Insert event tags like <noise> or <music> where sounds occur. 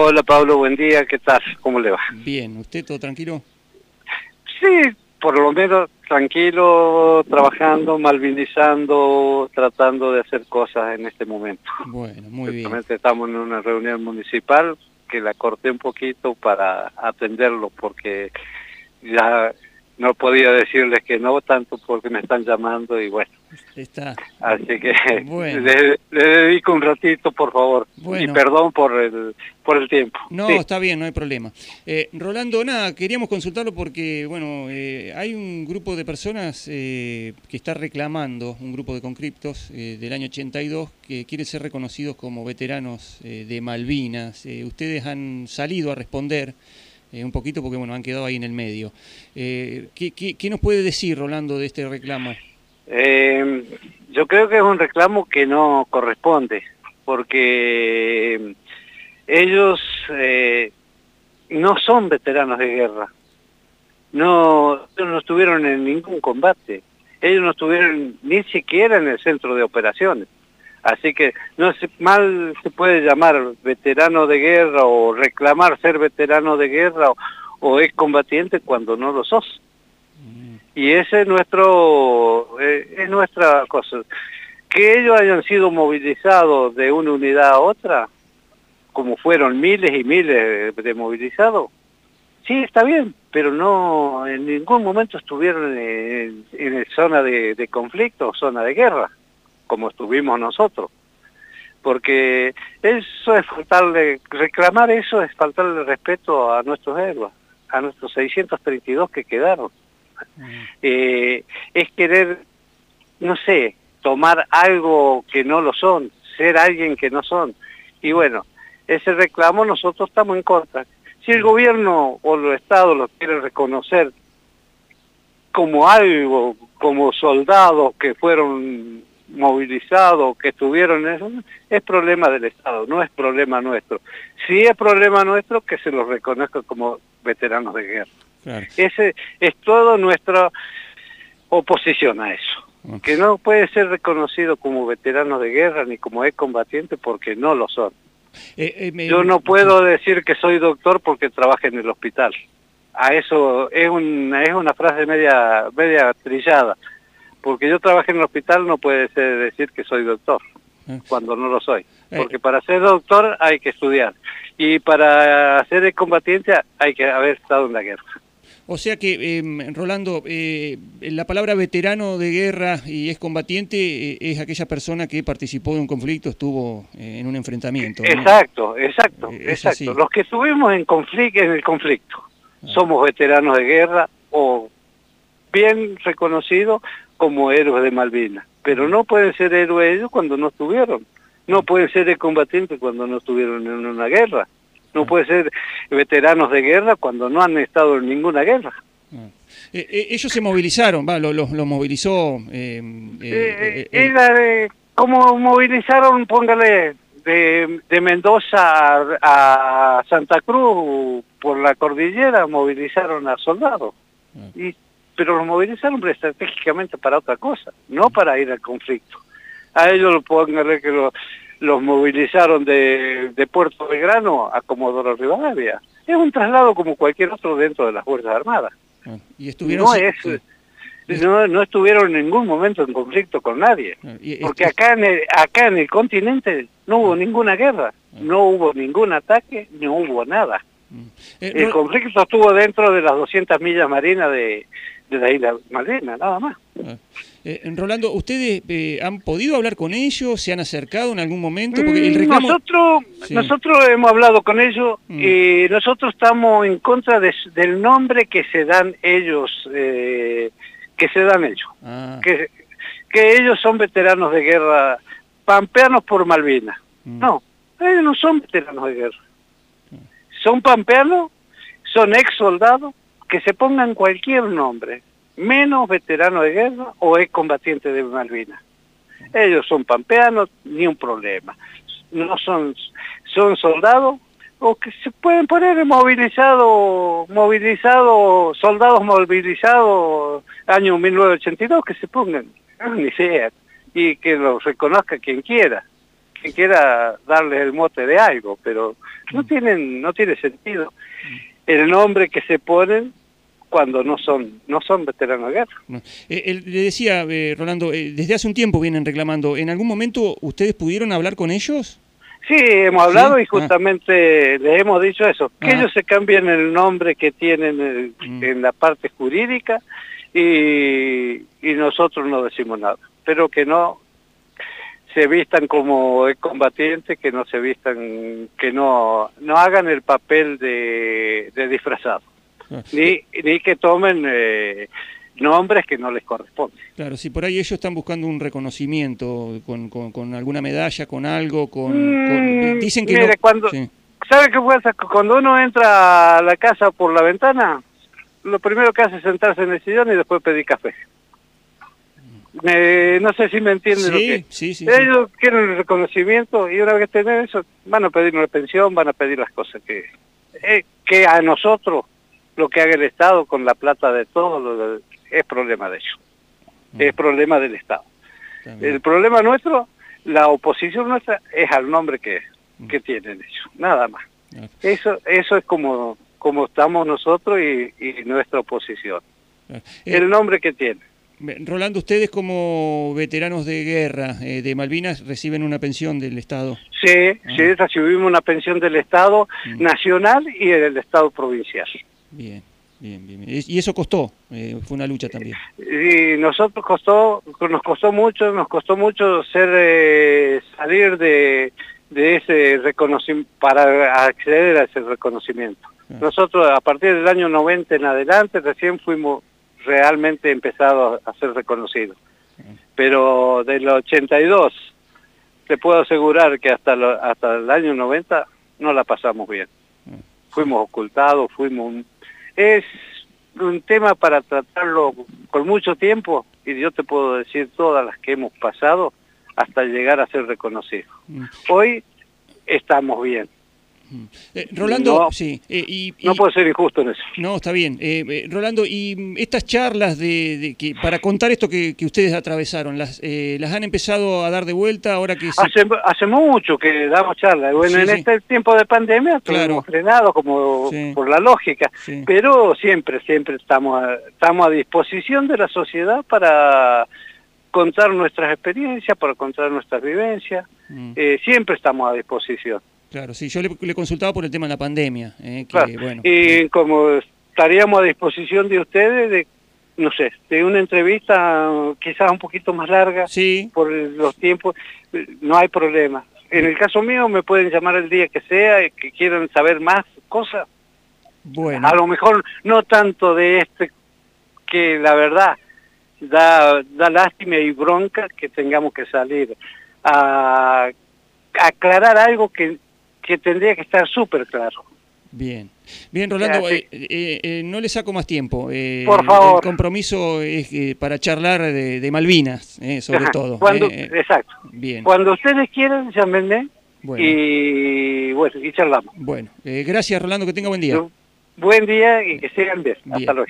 Hola Pablo, buen día, ¿qué tal? ¿Cómo le va? Bien, ¿usted todo tranquilo? Sí, por lo menos tranquilo, trabajando, malvinizando, tratando de hacer cosas en este momento. Bueno, muy bien. estamos en una reunión municipal que la corté un poquito para atenderlo porque ya no podía decirles que no tanto porque me están llamando y bueno. Está. Así que le, dedico un ratito, por favor. Y perdón por el, por el tiempo. No, está bien, no hay problema. Eh, Rolando, nada, queríamos consultarlo porque, bueno, eh, hay un grupo de personas eh, que está reclamando, un grupo de concriptos del año 82, que quiere ser reconocidos como veteranos de Malvinas. ustedes han salido a responder. un poquito porque bueno han quedado ahí en el medio. ¿qué, qué, nos puede decir Rolando de este reclamo? Eh, yo creo que es un reclamo que no corresponde, porque ellos eh, no son veteranos de guerra, no, no estuvieron en ningún combate, ellos no estuvieron ni siquiera en el centro de operaciones. Así que no se, mal se puede llamar veterano de guerra o reclamar ser veterano de guerra o, o es combatiente cuando no lo sos. Y ese es nuestro, eh, es nuestra cosa. Que ellos hayan sido movilizados de una unidad a otra, como fueron miles y miles de movilizados, sí, está bien, pero no en ningún momento estuvieron en, en zona de, de conflicto zona de guerra, como estuvimos nosotros porque eso es faltarle, reclamar eso es faltarle respeto a nuestros héroes, a nuestros 632 que quedaron. Eh, es querer, no sé, tomar algo que no lo son, ser alguien que no son. Y bueno, ese reclamo nosotros estamos en contra. Si el gobierno o los estados lo quieren reconocer como algo, como soldados que fueron movilizados, que estuvieron en eso, es problema del Estado, no es problema nuestro. Si es problema nuestro, que se los reconozca como veteranos de guerra. Ese es toda nuestra oposición a eso. Que no puede ser reconocido como veterano de guerra ni como ex combatiente porque no lo son. Eh, eh, Yo no puedo decir que soy doctor porque trabajo en el hospital. A eso es una, es una frase media, media trillada. Porque yo trabajé en el hospital no puede ser decir que soy doctor ah. cuando no lo soy. Eh. Porque para ser doctor hay que estudiar. Y para ser combatiente hay que haber estado en la guerra. O sea que, em, Rolando, eh, la palabra veterano de guerra y es combatiente eh, es aquella persona que participó de un conflicto, estuvo eh, en un enfrentamiento. Exacto, exacto, exacto. Los que estuvimos en, conflicto, en el conflicto ah. somos veteranos de guerra o bien reconocidos como héroes de Malvinas, pero no pueden ser héroes ellos cuando no estuvieron, no pueden ser combatientes cuando no estuvieron en una guerra. No puede ser veteranos de guerra cuando no han estado en ninguna guerra. Eh, eh, ellos se movilizaron, va, lo, movilizó... Eh, como movilizaron, póngale, de, de Mendoza a, Santa Cruz por la cordillera, movilizaron a soldados. Ah. Y, pero los movilizaron estratégicamente para otra cosa, no para ir al conflicto. A ellos, póngale que lo los movilizaron de, de Puerto Belgrano a Comodoro Rivadavia. Es un traslado como cualquier otro dentro de las Fuerzas Armadas. ¿Y estuvieron no, es, no, no, estuvieron en ningún momento en conflicto con nadie. Porque acá en, el, acá en el continente no hubo ninguna guerra, ah. no hubo ningún ataque, no hubo nada. Mm. Eh, el conflicto estuvo dentro de las 200 millas marinas de, de la isla Malvina, nada más. Eh, Rolando, ¿ustedes eh, han podido hablar con ellos? ¿Se han acercado en algún momento? Porque el mm, Nosotros, nosotros hemos hablado con ellos mm. y nosotros estamos en contra del nombre que se dan ellos, eh, que se dan ellos. Ah. Que, que ellos son veteranos de guerra, pampeanos por Malvinas. Mm. No, ellos no son veteranos de guerra. Son pampeanos, son ex soldados, que se pongan cualquier nombre menos veterano de guerra o es combatiente de Malvinas. Ellos son pampeanos, ni un problema. No son, son soldados o que se pueden poner movilizados, movilizados, soldados movilizados año 1982, que se pongan, ni sea, y que los reconozca quien quiera, quien quiera darles el mote de algo, pero no tienen, no tiene sentido el nombre que se ponen cuando no son no son veteranos de guerra. Eh, le decía, eh, Rolando, eh, desde hace un tiempo vienen reclamando. ¿En algún momento ustedes pudieron hablar con ellos? Sí, hemos hablado y ah. justamente les hemos dicho eso, que ah. ellos se cambien el nombre que tienen mm. en la parte jurídica y, y nosotros no decimos nada, pero que no se vistan como combatientes, que no se vistan, que no, no hagan el papel de, de disfrazado, ni, ni que tomen eh, nombres que no les corresponden. Claro, si por ahí ellos están buscando un reconocimiento con, con, alguna medalla, con algo, con... Mm, dicen que mire, cuando, ¿Sabe qué pasa? Cuando uno entra a la casa por la ventana, lo primero que hace es sentarse en el sillón y después pedir café no sé si me entienden lo que sí, sí, ellos quieren el reconocimiento y una vez que tienen eso van a pedir una pensión van a pedir las cosas que eh, que a nosotros lo que haga el Estado con la plata de todos es problema de ellos. Mm. es problema del Estado. El problema nuestro la oposición nuestra es al nombre que, mm. que tienen ellos nada más. Eso eso es como como estamos nosotros y, y nuestra oposición. El eh, nombre que tiene Rolando, ustedes como veteranos de guerra eh, de Malvinas reciben una pensión del Estado. Sí, ah. sí, recibimos una pensión del Estado mm. nacional y del Estado provincial. Bien, bien, bien. Y eso costó, eh, fue una lucha también. Y nosotros costó, nos costó mucho, nos costó mucho ser eh, salir de, de ese reconocimiento, para acceder a ese reconocimiento. Ah. Nosotros a partir del año 90 en adelante recién fuimos realmente empezado a ser reconocido. Pero del 82 te puedo asegurar que hasta, hasta el año 90 no la pasamos bien. Fuimos ocultados, fuimos... Es un tema para tratarlo con mucho tiempo y yo te puedo decir todas las que hemos pasado hasta llegar a ser reconocidos. Mm. Hoy estamos bien. Eh, Rolando, no, sí. Eh, y, no puedo ser injusto en eso. No, está bien. Eh, Rolando, y estas charlas de, que para contar esto que, ustedes atravesaron, ¿las, ¿las han empezado a dar de vuelta ahora que hace, hace mucho que damos charlas. Bueno, en este tiempo de pandemia claro. frenado como por la lógica, pero siempre, siempre estamos estamos a disposición de la sociedad para contar nuestras experiencias, para contar nuestras vivencias. Mm. siempre estamos a disposición. Claro, sí, yo le, le, consultaba por el tema de la pandemia. Eh, bueno, y como estaríamos a disposición de ustedes de, no sé, de una entrevista quizás un poquito más larga sí. por los tiempos, no hay problema. En el caso mío me pueden llamar el día que sea, y que quieran saber más cosas. Bueno. A lo mejor no tanto de este, que la verdad da, da lástima y bronca que tengamos que salir a aclarar algo que que tendría que estar súper claro. Bien, bien Rolando, eh, eh, eh, no le saco más tiempo. Por favor. El compromiso es para charlar de, Malvinas, sobre <laughs> todo. Cuando, exacto. Bien. Cuando ustedes quieran, llámenme y, bueno, y charlamos. Bueno, gracias Rolando, que tenga buen día. Buen día y que sigan bien. Hasta luego.